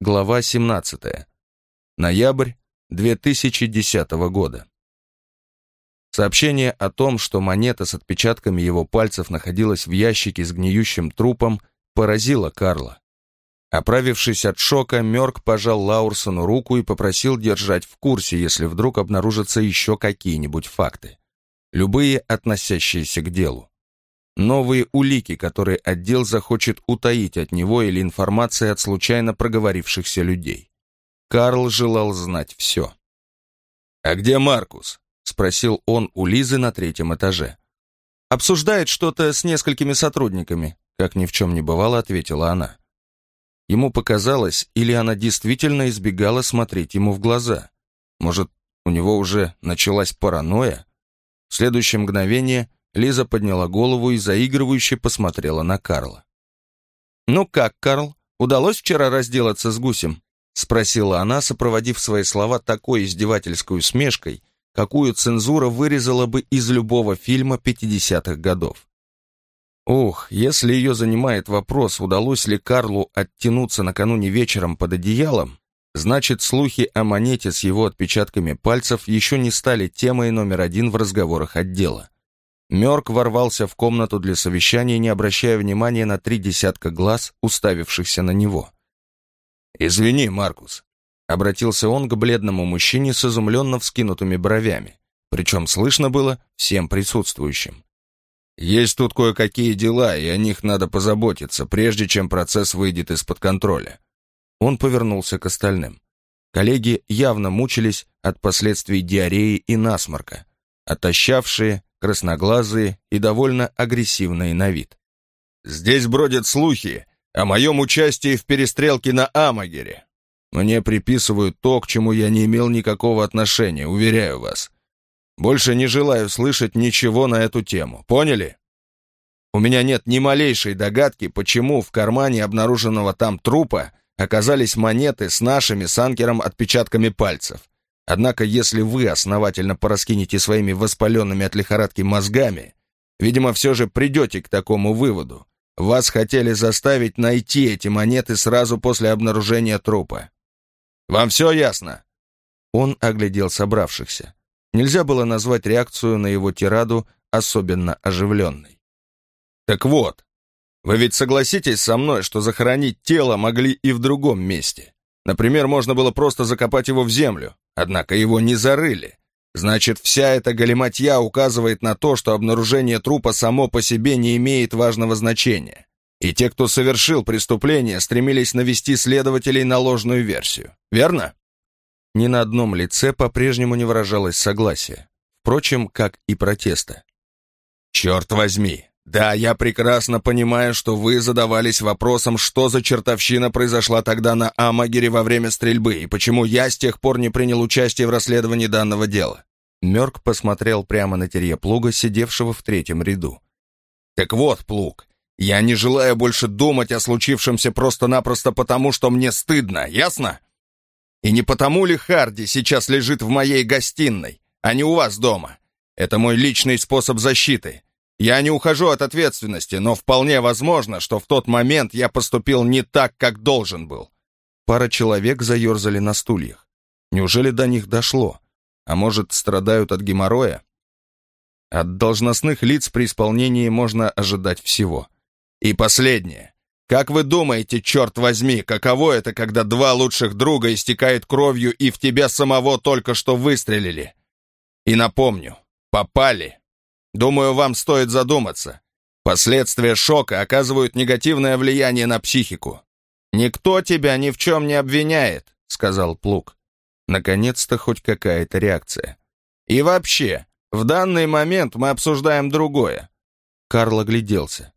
Глава 17. Ноябрь 2010 года. Сообщение о том, что монета с отпечатками его пальцев находилась в ящике с гниющим трупом, поразило Карла. Оправившись от шока, Мёрк пожал Лаурсону руку и попросил держать в курсе, если вдруг обнаружатся еще какие-нибудь факты. Любые, относящиеся к делу. Новые улики, которые отдел захочет утаить от него или информация от случайно проговорившихся людей. Карл желал знать все. «А где Маркус?» — спросил он у Лизы на третьем этаже. «Обсуждает что-то с несколькими сотрудниками», — как ни в чем не бывало, ответила она. Ему показалось, или она действительно избегала смотреть ему в глаза. Может, у него уже началась паранойя? В следующее мгновение Лиза подняла голову и заигрывающе посмотрела на Карла. «Ну как, Карл, удалось вчера разделаться с гусем?» спросила она, сопроводив свои слова такой издевательской усмешкой, какую цензура вырезала бы из любого фильма 50-х годов. Ох, если ее занимает вопрос, удалось ли Карлу оттянуться накануне вечером под одеялом, значит, слухи о монете с его отпечатками пальцев еще не стали темой номер один в разговорах отдела. Мёрк ворвался в комнату для совещания, не обращая внимания на три десятка глаз, уставившихся на него. «Извини, Маркус», — обратился он к бледному мужчине с изумленно вскинутыми бровями, причем слышно было всем присутствующим. Есть тут кое-какие дела, и о них надо позаботиться, прежде чем процесс выйдет из-под контроля. Он повернулся к остальным. Коллеги явно мучились от последствий диареи и насморка, отощавшие, красноглазые и довольно агрессивные на вид. «Здесь бродят слухи о моем участии в перестрелке на Амагере. Мне приписывают то, к чему я не имел никакого отношения, уверяю вас. Больше не желаю слышать ничего на эту тему. Поняли? У меня нет ни малейшей догадки, почему в кармане обнаруженного там трупа оказались монеты с нашими с Анкером отпечатками пальцев. Однако, если вы основательно пораскинете своими воспаленными от лихорадки мозгами, видимо, все же придете к такому выводу. Вас хотели заставить найти эти монеты сразу после обнаружения трупа. Вам все ясно?» Он оглядел собравшихся. Нельзя было назвать реакцию на его тираду особенно оживленной. «Так вот, вы ведь согласитесь со мной, что захоронить тело могли и в другом месте. Например, можно было просто закопать его в землю, однако его не зарыли. Значит, вся эта галиматья указывает на то, что обнаружение трупа само по себе не имеет важного значения. И те, кто совершил преступление, стремились навести следователей на ложную версию. Верно? Ни на одном лице по-прежнему не выражалось согласия. Впрочем, как и протеста. «Черт возьми! Да, я прекрасно понимаю, что вы задавались вопросом, что за чертовщина произошла тогда на Амагере во время стрельбы, и почему я с тех пор не принял участие в расследовании данного дела». Мёрк посмотрел прямо на Терье Плуга, сидевшего в третьем ряду. «Так вот, Плуг, я не желаю больше думать о случившемся просто-напросто потому, что мне стыдно, ясно? И не потому ли Харди сейчас лежит в моей гостиной, а не у вас дома? Это мой личный способ защиты. Я не ухожу от ответственности, но вполне возможно, что в тот момент я поступил не так, как должен был. Пара человек заерзали на стульях. Неужели до них дошло? А может, страдают от геморроя? От должностных лиц при исполнении можно ожидать всего. И последнее. Как вы думаете, черт возьми, каково это, когда два лучших друга истекают кровью и в тебя самого только что выстрелили? И напомню, попали. Думаю, вам стоит задуматься. Последствия шока оказывают негативное влияние на психику. «Никто тебя ни в чем не обвиняет», — сказал Плуг. Наконец-то хоть какая-то реакция. «И вообще, в данный момент мы обсуждаем другое». Карл огляделся.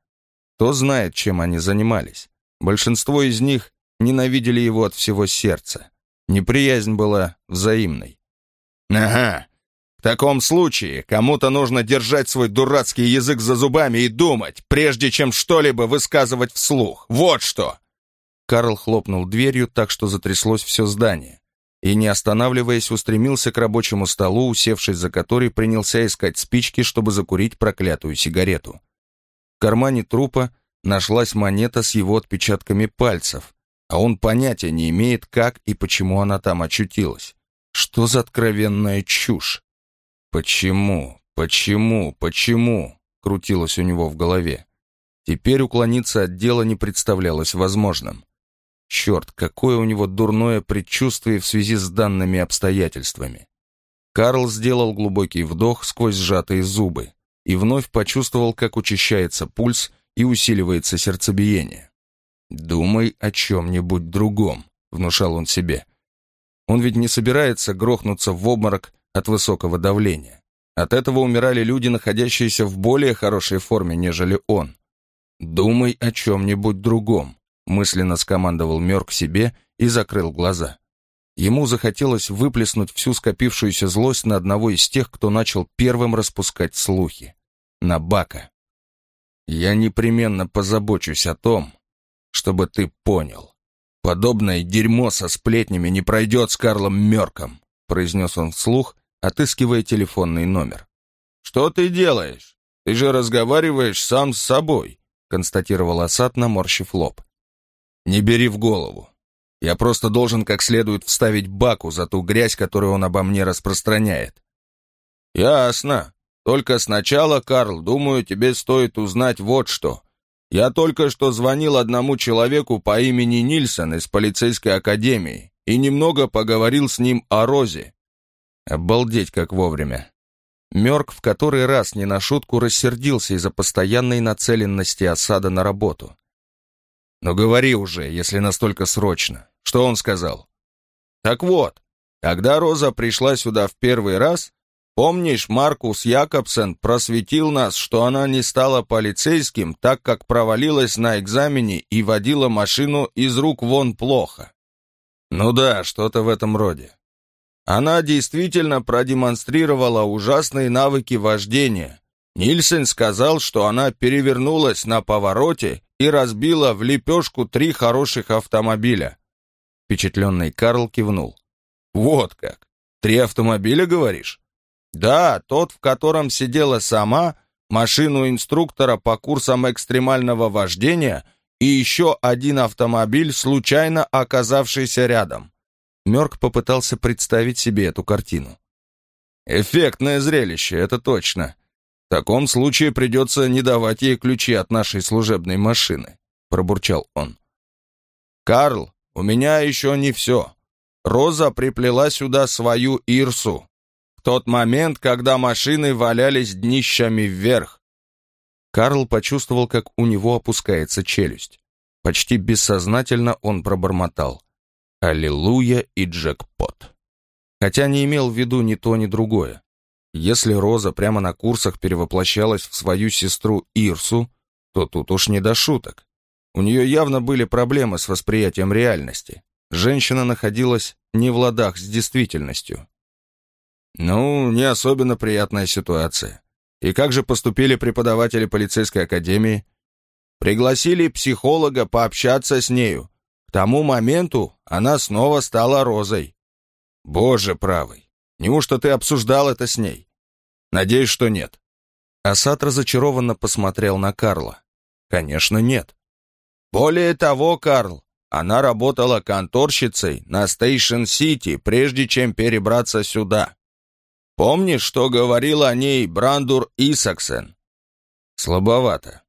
Кто знает, чем они занимались. Большинство из них ненавидели его от всего сердца. Неприязнь была взаимной. «Ага, в таком случае кому-то нужно держать свой дурацкий язык за зубами и думать, прежде чем что-либо высказывать вслух. Вот что!» Карл хлопнул дверью так, что затряслось все здание, и, не останавливаясь, устремился к рабочему столу, усевшись за который принялся искать спички, чтобы закурить проклятую сигарету. В кармане трупа нашлась монета с его отпечатками пальцев, а он понятия не имеет, как и почему она там очутилась. Что за откровенная чушь? Почему, почему, почему? Крутилось у него в голове. Теперь уклониться от дела не представлялось возможным. Черт, какое у него дурное предчувствие в связи с данными обстоятельствами. Карл сделал глубокий вдох сквозь сжатые зубы и вновь почувствовал, как учащается пульс и усиливается сердцебиение. «Думай о чем-нибудь другом», — внушал он себе. Он ведь не собирается грохнуться в обморок от высокого давления. От этого умирали люди, находящиеся в более хорошей форме, нежели он. «Думай о чем-нибудь другом», — мысленно скомандовал Мёрк себе и закрыл глаза. Ему захотелось выплеснуть всю скопившуюся злость на одного из тех, кто начал первым распускать слухи. На Бака. «Я непременно позабочусь о том, чтобы ты понял. Подобное дерьмо со сплетнями не пройдет с Карлом Мёрком», произнес он вслух, отыскивая телефонный номер. «Что ты делаешь? Ты же разговариваешь сам с собой», констатировал Асад, наморщив лоб. «Не бери в голову. Я просто должен как следует вставить Баку за ту грязь, которую он обо мне распространяет». «Ясно. Только сначала, Карл, думаю, тебе стоит узнать вот что. Я только что звонил одному человеку по имени Нильсон из полицейской академии и немного поговорил с ним о Розе. Обалдеть, как вовремя. Мёрк в который раз не на шутку рассердился из-за постоянной нацеленности осада на работу. «Но говори уже, если настолько срочно. Что он сказал?» «Так вот, когда Роза пришла сюда в первый раз, помнишь, Маркус Якобсен просветил нас, что она не стала полицейским, так как провалилась на экзамене и водила машину из рук вон плохо?» «Ну да, что-то в этом роде. Она действительно продемонстрировала ужасные навыки вождения. Нильсен сказал, что она перевернулась на повороте и разбила в лепешку три хороших автомобиля. Впечатленный Карл кивнул. «Вот как! Три автомобиля, говоришь?» «Да, тот, в котором сидела сама, машину инструктора по курсам экстремального вождения и еще один автомобиль, случайно оказавшийся рядом. Мёрк попытался представить себе эту картину. «Эффектное зрелище, это точно. В таком случае придется не давать ей ключи от нашей служебной машины», пробурчал он. «Карл, у меня еще не все. Роза приплела сюда свою Ирсу. В тот момент, когда машины валялись днищами вверх. Карл почувствовал, как у него опускается челюсть. Почти бессознательно он пробормотал. Аллилуйя и джекпот. Хотя не имел в виду ни то, ни другое. Если Роза прямо на курсах перевоплощалась в свою сестру Ирсу, то тут уж не до шуток. У нее явно были проблемы с восприятием реальности. Женщина находилась не в ладах с действительностью. Ну, не особенно приятная ситуация. И как же поступили преподаватели полицейской академии? Пригласили психолога пообщаться с нею, к тому моменту она снова стала Розой. Боже правый, неужто ты обсуждал это с ней? Надеюсь, что нет. Асад разочарованно посмотрел на Карла. Конечно, нет. Более того, Карл, она работала конторщицей на Стейшн-Сити, прежде чем перебраться сюда. Помнишь, что говорил о ней Брандур Исаксен? Слабовато.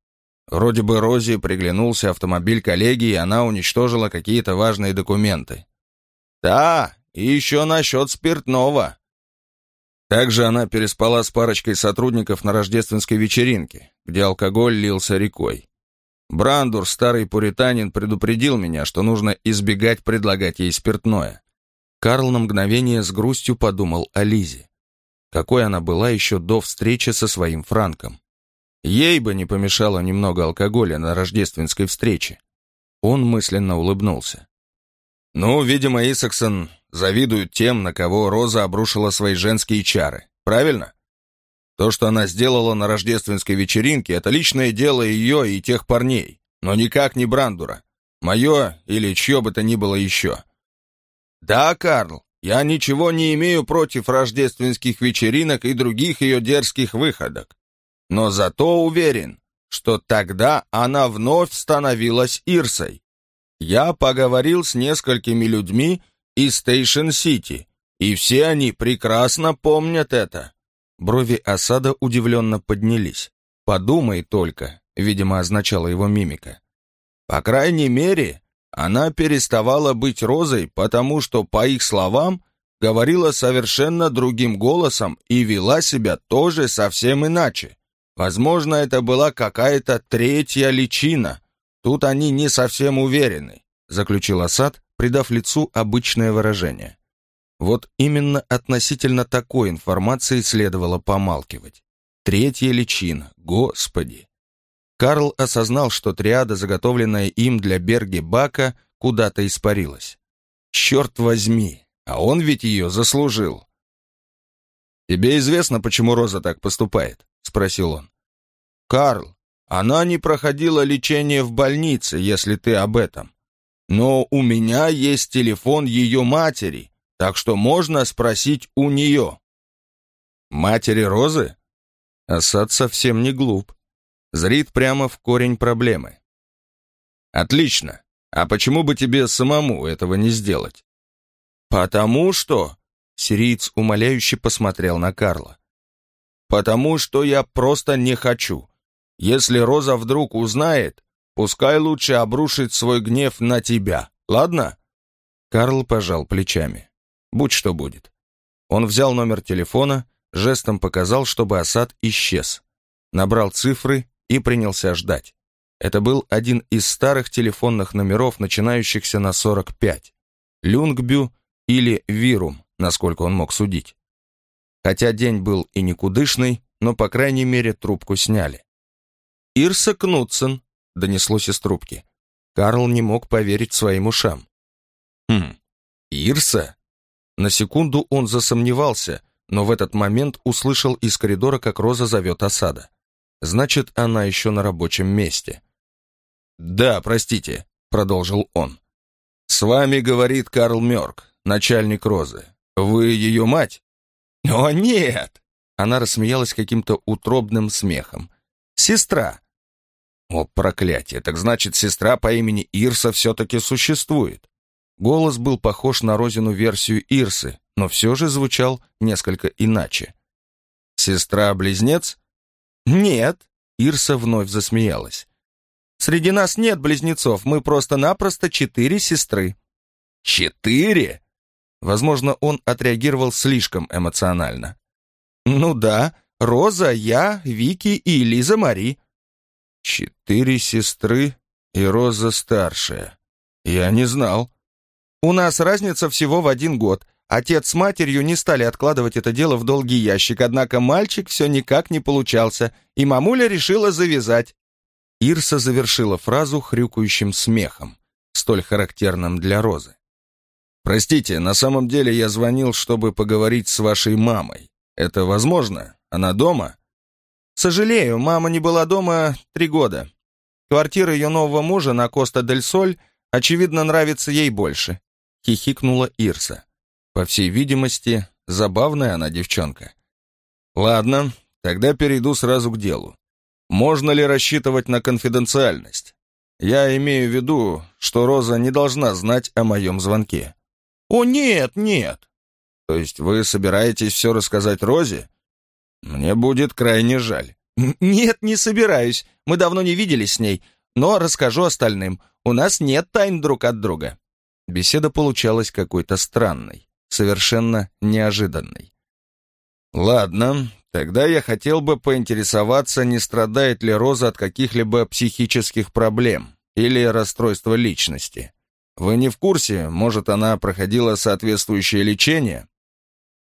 Вроде бы Розе приглянулся автомобиль коллеги, и она уничтожила какие-то важные документы. Да, и еще насчет спиртного. Также она переспала с парочкой сотрудников на рождественской вечеринке, где алкоголь лился рекой. Брандур, старый пуританин, предупредил меня, что нужно избегать предлагать ей спиртное. Карл на мгновение с грустью подумал о Лизе. Какой она была еще до встречи со своим Франком. Ей бы не помешало немного алкоголя на рождественской встрече. Он мысленно улыбнулся. Ну, видимо, Исаксон завидует тем, на кого Роза обрушила свои женские чары. Правильно? То, что она сделала на рождественской вечеринке, это личное дело ее и тех парней, но никак не Брандура. Мое или чье бы то ни было еще. Да, Карл, я ничего не имею против рождественских вечеринок и других ее дерзких выходок но зато уверен, что тогда она вновь становилась Ирсой. Я поговорил с несколькими людьми из Стейшн-Сити, и все они прекрасно помнят это». Брови осада удивленно поднялись. «Подумай только», — видимо, означала его мимика. «По крайней мере, она переставала быть розой, потому что, по их словам, говорила совершенно другим голосом и вела себя тоже совсем иначе. Возможно, это была какая-то третья личина. Тут они не совсем уверены», — заключил Асад, придав лицу обычное выражение. Вот именно относительно такой информации следовало помалкивать. Третья личина, господи. Карл осознал, что триада, заготовленная им для Берги Бака, куда-то испарилась. Черт возьми, а он ведь ее заслужил. «Тебе известно, почему Роза так поступает?» — спросил он. «Карл, она не проходила лечение в больнице, если ты об этом. Но у меня есть телефон ее матери, так что можно спросить у нее». «Матери Розы?» Асад совсем не глуп. Зрит прямо в корень проблемы. «Отлично. А почему бы тебе самому этого не сделать?» «Потому что...» Сириец умоляюще посмотрел на Карла. «Потому что я просто не хочу. Если Роза вдруг узнает, пускай лучше обрушит свой гнев на тебя, ладно?» Карл пожал плечами. Будь что будет. Он взял номер телефона, жестом показал, чтобы осад исчез. Набрал цифры и принялся ждать. Это был один из старых телефонных номеров, начинающихся на 45. Люнгбю или Вирум, насколько он мог судить. Хотя день был и никудышный, но, по крайней мере, трубку сняли. «Ирса Кнутсен», — донеслось из трубки. Карл не мог поверить своим ушам. «Хм, Ирса?» На секунду он засомневался, но в этот момент услышал из коридора, как Роза зовет осада. Значит, она еще на рабочем месте. «Да, простите», — продолжил он. «С вами говорит Карл Мёрк, начальник Розы. Вы ее мать?» «О, нет!» Она рассмеялась каким-то утробным смехом. «Сестра!» «О, проклятие! Так значит, сестра по имени Ирса все-таки существует!» Голос был похож на Розину версию Ирсы, но все же звучал несколько иначе. «Сестра-близнец?» «Нет», — Ирса вновь засмеялась. «Среди нас нет близнецов, мы просто-напросто четыре сестры». «Четыре?» Возможно, он отреагировал слишком эмоционально. «Ну да, Роза, я, Вики и Лиза Мари». «Четыре сестры и Роза старшая. Я не знал». У нас разница всего в один год. Отец с матерью не стали откладывать это дело в долгий ящик, однако мальчик все никак не получался, и мамуля решила завязать. Ирса завершила фразу хрюкающим смехом, столь характерным для Розы. «Простите, на самом деле я звонил, чтобы поговорить с вашей мамой. Это возможно? Она дома?» «Сожалею, мама не была дома три года. Квартира ее нового мужа на Коста-дель-Соль, очевидно, нравится ей больше хихикнула Ирса. По всей видимости, забавная она девчонка. Ладно, тогда перейду сразу к делу. Можно ли рассчитывать на конфиденциальность? Я имею в виду, что Роза не должна знать о моем звонке. О, нет, нет. То есть вы собираетесь все рассказать Розе? Мне будет крайне жаль. Нет, не собираюсь. Мы давно не виделись с ней, но расскажу остальным. У нас нет тайн друг от друга. Беседа получалась какой-то странной, совершенно неожиданной. «Ладно, тогда я хотел бы поинтересоваться, не страдает ли Роза от каких-либо психических проблем или расстройства личности. Вы не в курсе, может, она проходила соответствующее лечение?»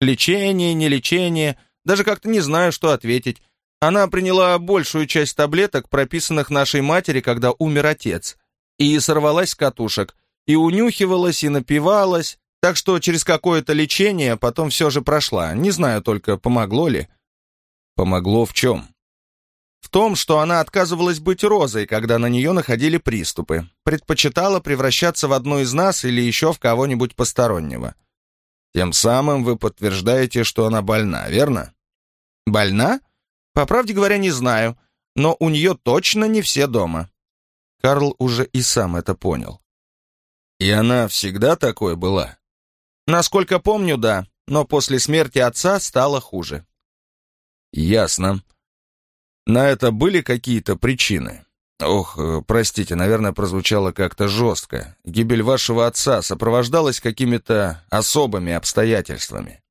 «Лечение, не лечение, даже как-то не знаю, что ответить. Она приняла большую часть таблеток, прописанных нашей матери, когда умер отец, и сорвалась с катушек, и унюхивалась, и напивалась, так что через какое-то лечение потом все же прошла. Не знаю только, помогло ли. Помогло в чем? В том, что она отказывалась быть розой, когда на нее находили приступы. Предпочитала превращаться в одну из нас или еще в кого-нибудь постороннего. Тем самым вы подтверждаете, что она больна, верно? Больна? По правде говоря, не знаю, но у нее точно не все дома. Карл уже и сам это понял. И она всегда такой была? Насколько помню, да, но после смерти отца стало хуже. Ясно. На это были какие-то причины? Ох, э, простите, наверное, прозвучало как-то жестко. Гибель вашего отца сопровождалась какими-то особыми обстоятельствами.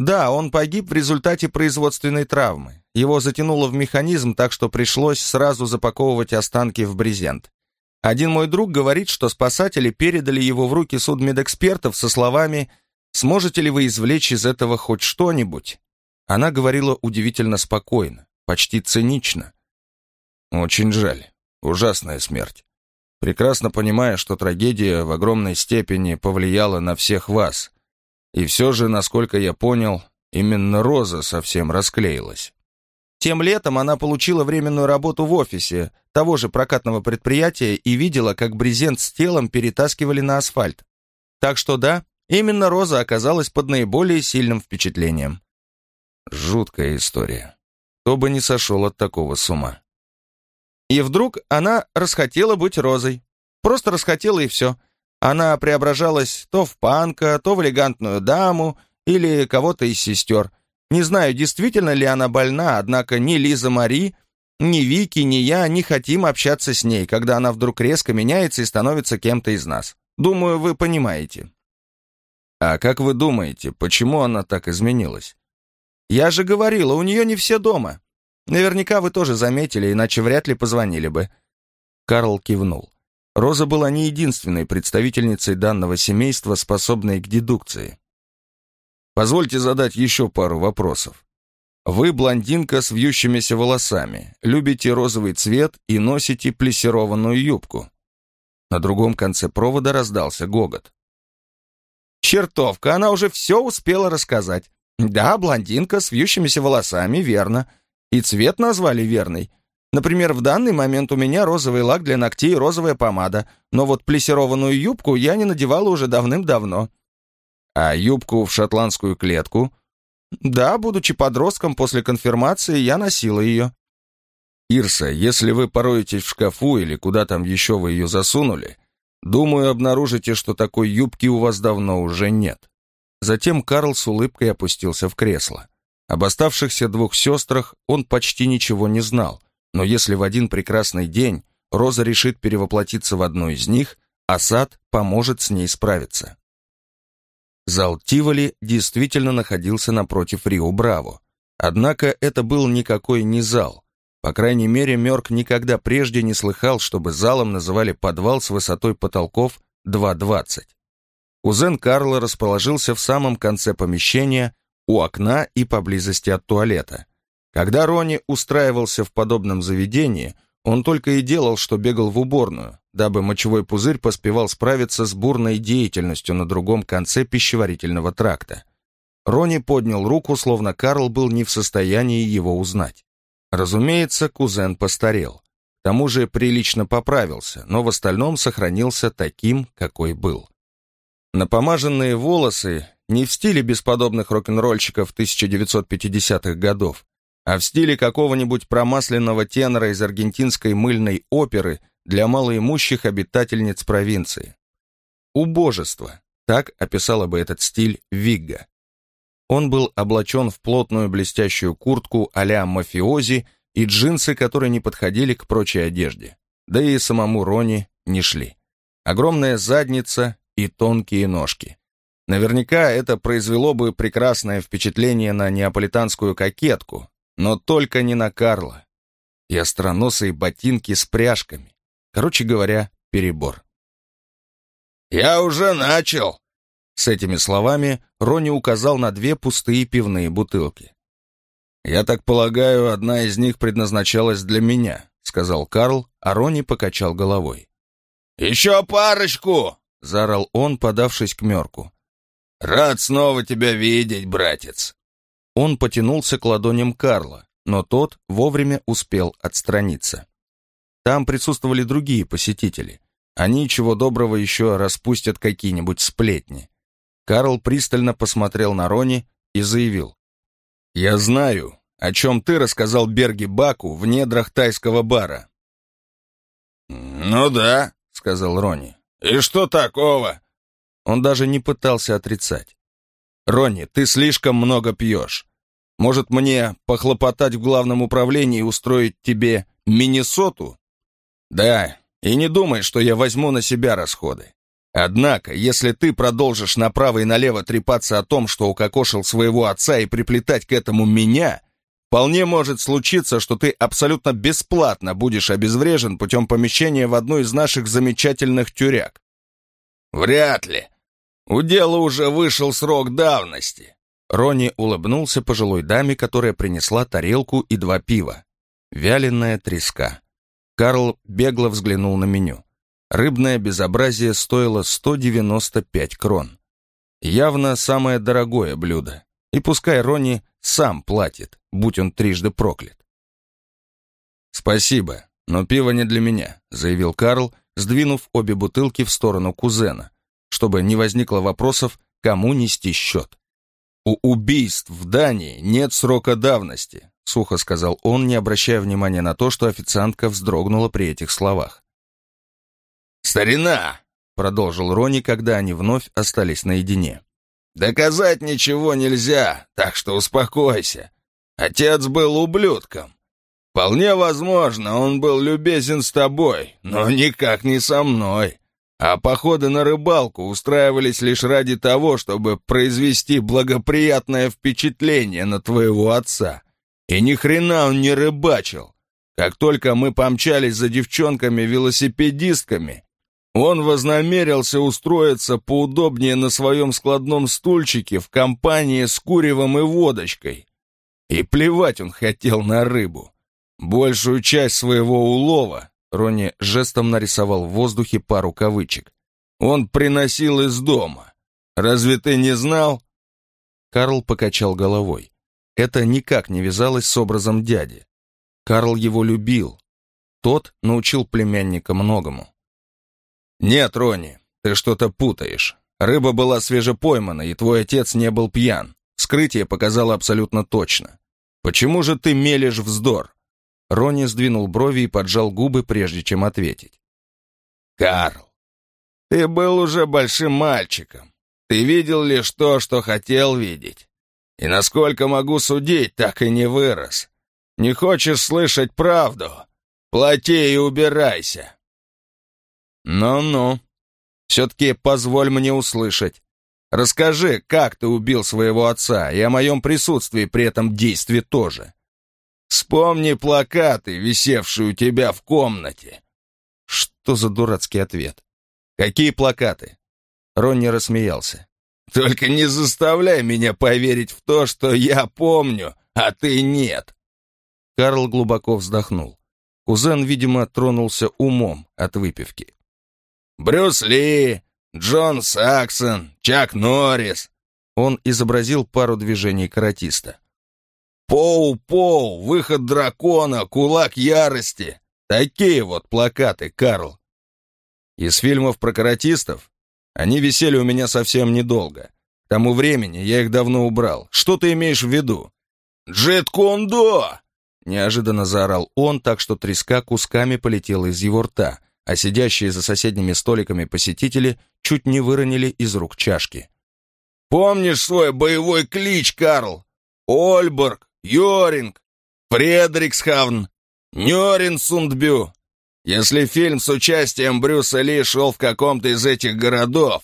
Да, он погиб в результате производственной травмы. Его затянуло в механизм, так что пришлось сразу запаковывать останки в брезент. Один мой друг говорит, что спасатели передали его в руки судмедэкспертов со словами «Сможете ли вы извлечь из этого хоть что-нибудь?» Она говорила удивительно спокойно, почти цинично. «Очень жаль. Ужасная смерть. Прекрасно понимая, что трагедия в огромной степени повлияла на всех вас. И все же, насколько я понял, именно Роза совсем расклеилась. Тем летом она получила временную работу в офисе того же прокатного предприятия и видела, как брезент с телом перетаскивали на асфальт. Так что да, именно Роза оказалась под наиболее сильным впечатлением. Жуткая история. Кто бы не сошел от такого с ума. И вдруг она расхотела быть Розой. Просто расхотела и все. Она преображалась то в панка, то в элегантную даму или кого-то из сестер. Не знаю, действительно ли она больна, однако ни Лиза Мари, ни Вики, ни я не хотим общаться с ней, когда она вдруг резко меняется и становится кем-то из нас. Думаю, вы понимаете. А как вы думаете, почему она так изменилась? Я же говорила, у нее не все дома. Наверняка вы тоже заметили, иначе вряд ли позвонили бы. Карл кивнул. Роза была не единственной представительницей данного семейства, способной к дедукции. Позвольте задать еще пару вопросов. Вы блондинка с вьющимися волосами, любите розовый цвет и носите плессированную юбку. На другом конце провода раздался гогот. «Чертовка, она уже все успела рассказать. Да, блондинка с вьющимися волосами, верно. И цвет назвали верный. Например, в данный момент у меня розовый лак для ногтей и розовая помада, но вот плессированную юбку я не надевала уже давным-давно. А юбку в шотландскую клетку? Да, будучи подростком после конфирмации, я носила ее. Ирса, если вы пороетесь в шкафу или куда там еще вы ее засунули, думаю, обнаружите, что такой юбки у вас давно уже нет. Затем Карл с улыбкой опустился в кресло. Об оставшихся двух сестрах он почти ничего не знал, но если в один прекрасный день Роза решит перевоплотиться в одну из них, Асад поможет с ней справиться. Зал Тиволи действительно находился напротив Рио Браво. Однако это был никакой не зал. По крайней мере, Мёрк никогда прежде не слыхал, чтобы залом называли подвал с высотой потолков 2,20. Кузен Карла расположился в самом конце помещения, у окна и поблизости от туалета. Когда Рони устраивался в подобном заведении, он только и делал, что бегал в уборную, дабы мочевой пузырь поспевал справиться с бурной деятельностью на другом конце пищеварительного тракта. Рони поднял руку, словно Карл был не в состоянии его узнать. Разумеется, кузен постарел. К тому же прилично поправился, но в остальном сохранился таким, какой был. Напомаженные волосы не в стиле бесподобных рок-н-ролльщиков 1950-х годов, а в стиле какого-нибудь промасленного тенора из аргентинской мыльной оперы для малоимущих обитательниц провинции. Убожество, так описала бы этот стиль Вигга. Он был облачен в плотную блестящую куртку а-ля мафиози и джинсы, которые не подходили к прочей одежде. Да и самому Рони не шли. Огромная задница и тонкие ножки. Наверняка это произвело бы прекрасное впечатление на неаполитанскую кокетку, но только не на Карла. И остроносые ботинки с пряжками. Короче говоря, перебор. «Я уже начал!» С этими словами Рони указал на две пустые пивные бутылки. «Я так полагаю, одна из них предназначалась для меня», — сказал Карл, а Рони покачал головой. «Еще парочку!» — заорал он, подавшись к Мерку. «Рад снова тебя видеть, братец!» Он потянулся к ладоням Карла, но тот вовремя успел отстраниться. Там присутствовали другие посетители. Они, чего доброго, еще распустят какие-нибудь сплетни. Карл пристально посмотрел на Рони и заявил. «Я знаю, о чем ты рассказал Берги Баку в недрах тайского бара». «Ну да», — сказал Рони. И что такого?» Он даже не пытался отрицать. «Ронни, ты слишком много пьешь. Может, мне похлопотать в главном управлении и устроить тебе Миннесоту?» «Да, и не думай, что я возьму на себя расходы. Однако, если ты продолжишь направо и налево трепаться о том, что укокошил своего отца и приплетать к этому меня, вполне может случиться, что ты абсолютно бесплатно будешь обезврежен путем помещения в одну из наших замечательных тюряк. Вряд ли. У дела уже вышел срок давности. Ронни улыбнулся пожилой даме, которая принесла тарелку и два пива. Вяленая треска. Карл бегло взглянул на меню. Рыбное безобразие стоило 195 крон. Явно самое дорогое блюдо. И пускай Ронни сам платит, будь он трижды проклят. «Спасибо, но пиво не для меня», — заявил Карл, сдвинув обе бутылки в сторону кузена, чтобы не возникло вопросов, кому нести счет. «У убийств в Дании нет срока давности», — сухо сказал он, не обращая внимания на то, что официантка вздрогнула при этих словах. «Старина!» — продолжил Рони, когда они вновь остались наедине. «Доказать ничего нельзя, так что успокойся. Отец был ублюдком. Вполне возможно, он был любезен с тобой, но никак не со мной. А походы на рыбалку устраивались лишь ради того, чтобы произвести благоприятное впечатление на твоего отца. И ни хрена он не рыбачил. Как только мы помчались за девчонками-велосипедистками, он вознамерился устроиться поудобнее на своем складном стульчике в компании с куревом и водочкой. И плевать он хотел на рыбу. Большую часть своего улова Ронни жестом нарисовал в воздухе пару кавычек. Он приносил из дома. Разве ты не знал? Карл покачал головой. Это никак не вязалось с образом дяди. Карл его любил. Тот научил племянника многому. «Нет, Ронни, ты что-то путаешь. Рыба была свежепоймана, и твой отец не был пьян. Вскрытие показало абсолютно точно. Почему же ты мелешь вздор?» Ронни сдвинул брови и поджал губы, прежде чем ответить. «Карл, ты был уже большим мальчиком. Ты видел лишь то, что хотел видеть. И насколько могу судить, так и не вырос. Не хочешь слышать правду? Плати и убирайся. «Ну-ну. Все-таки позволь мне услышать. Расскажи, как ты убил своего отца, и о моем присутствии при этом действии тоже. Вспомни плакаты, висевшие у тебя в комнате». Что за дурацкий ответ? Какие плакаты? Ронни рассмеялся. «Только не заставляй меня поверить в то, что я помню, а ты нет». Карл глубоко вздохнул. Кузен, видимо, тронулся умом от выпивки. Брюс Ли, Джон Саксон, Чак Норрис. Он изобразил пару движений каратиста. Поу-поу, выход дракона, кулак ярости. Такие вот плакаты, Карл. Из фильмов про каратистов? Они висели у меня совсем недолго. К тому времени я их давно убрал. Что ты имеешь в виду? Джет Кондо! Неожиданно заорал он, так что треска кусками полетела из его рта, а сидящие за соседними столиками посетители чуть не выронили из рук чашки. «Помнишь свой боевой клич, Карл? Ольборг, Йоринг, Фредриксхавн, Нёринсундбю. Если фильм с участием Брюса Ли шел в каком-то из этих городов,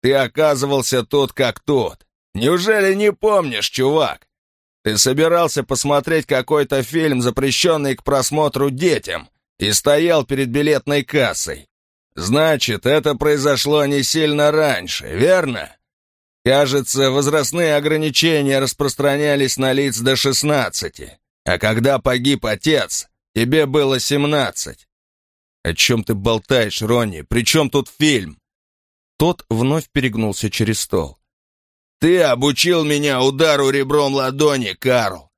ты оказывался тут как тут. Неужели не помнишь, чувак? Ты собирался посмотреть какой-то фильм, запрещенный к просмотру детям, и стоял перед билетной кассой. Значит, это произошло не сильно раньше, верно? Кажется, возрастные ограничения распространялись на лиц до 16, а когда погиб отец, тебе было 17. О чем ты болтаешь, Ронни? При чем тут фильм? Тот вновь перегнулся через стол. Ты обучил меня удару ребром ладони, Карл.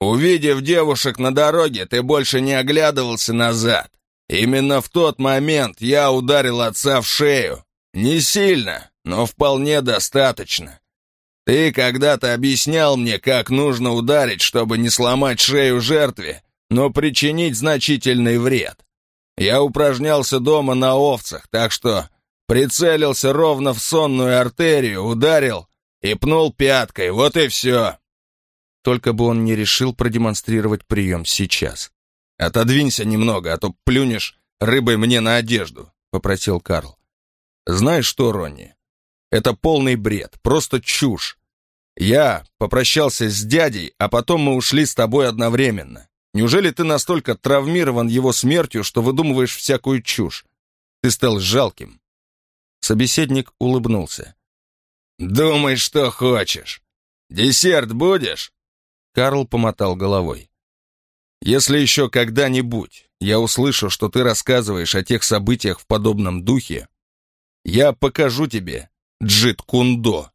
Увидев девушек на дороге, ты больше не оглядывался назад. Именно в тот момент я ударил отца в шею. Не сильно, но вполне достаточно. Ты когда-то объяснял мне, как нужно ударить, чтобы не сломать шею жертве, но причинить значительный вред. Я упражнялся дома на овцах, так что Прицелился ровно в сонную артерию, ударил и пнул пяткой, вот и все. Только бы он не решил продемонстрировать прием сейчас. «Отодвинься немного, а то плюнешь рыбой мне на одежду», — попросил Карл. «Знаешь что, Ронни, это полный бред, просто чушь. Я попрощался с дядей, а потом мы ушли с тобой одновременно. Неужели ты настолько травмирован его смертью, что выдумываешь всякую чушь? Ты стал жалким». Собеседник улыбнулся. «Думай, что хочешь. Десерт будешь?» Карл помотал головой. «Если еще когда-нибудь я услышу, что ты рассказываешь о тех событиях в подобном духе, я покажу тебе Джит Кундо».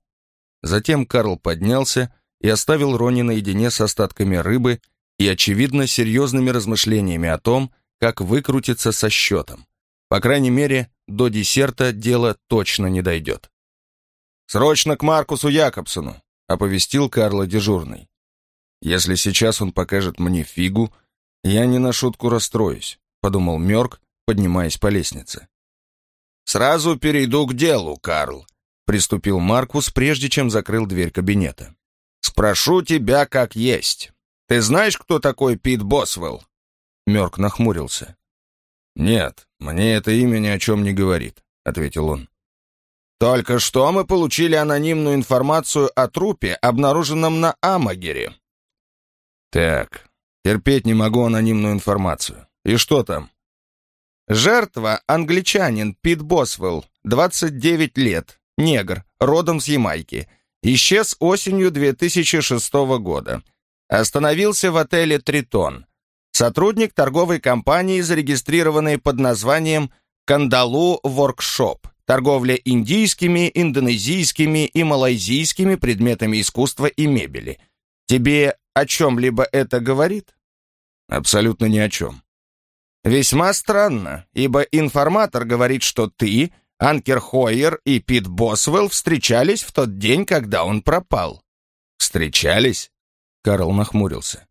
Затем Карл поднялся и оставил Рони наедине с остатками рыбы и, очевидно, серьезными размышлениями о том, как выкрутиться со счетом. По крайней мере, до десерта дело точно не дойдет. «Срочно к Маркусу Якобсону», — оповестил Карла дежурный. «Если сейчас он покажет мне фигу, я не на шутку расстроюсь», — подумал Мёрк, поднимаясь по лестнице. «Сразу перейду к делу, Карл», — приступил Маркус, прежде чем закрыл дверь кабинета. «Спрошу тебя как есть. Ты знаешь, кто такой Пит Босвелл?» Мёрк нахмурился. «Нет, мне это имя ни о чем не говорит», — ответил он. «Только что мы получили анонимную информацию о трупе, обнаруженном на Амагере». «Так, терпеть не могу анонимную информацию. И что там?» Жертва – англичанин Пит Босвелл, 29 лет, негр, родом с Ямайки. Исчез осенью 2006 года. Остановился в отеле «Тритон». Сотрудник торговой компании, зарегистрированной под названием «Кандалу Воркшоп». Торговля индийскими, индонезийскими и малайзийскими предметами искусства и мебели. Тебе о чем-либо это говорит? Абсолютно ни о чем. Весьма странно, ибо информатор говорит, что ты, Анкер Хойер и Пит Босвелл встречались в тот день, когда он пропал. Встречались? Карл нахмурился.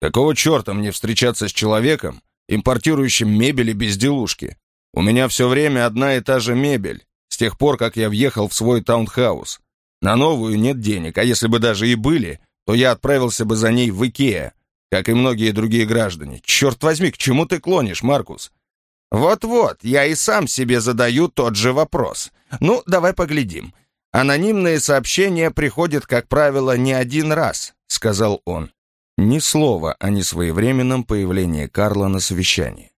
Какого черта мне встречаться с человеком, импортирующим мебель и безделушки? У меня все время одна и та же мебель, с тех пор, как я въехал в свой таунхаус. На новую нет денег, а если бы даже и были, то я отправился бы за ней в Икеа, как и многие другие граждане. Черт возьми, к чему ты клонишь, Маркус? Вот-вот, я и сам себе задаю тот же вопрос. Ну, давай поглядим. Анонимные сообщения приходят, как правило, не один раз, сказал он. Ни слова о несвоевременном появлении Карла на совещании.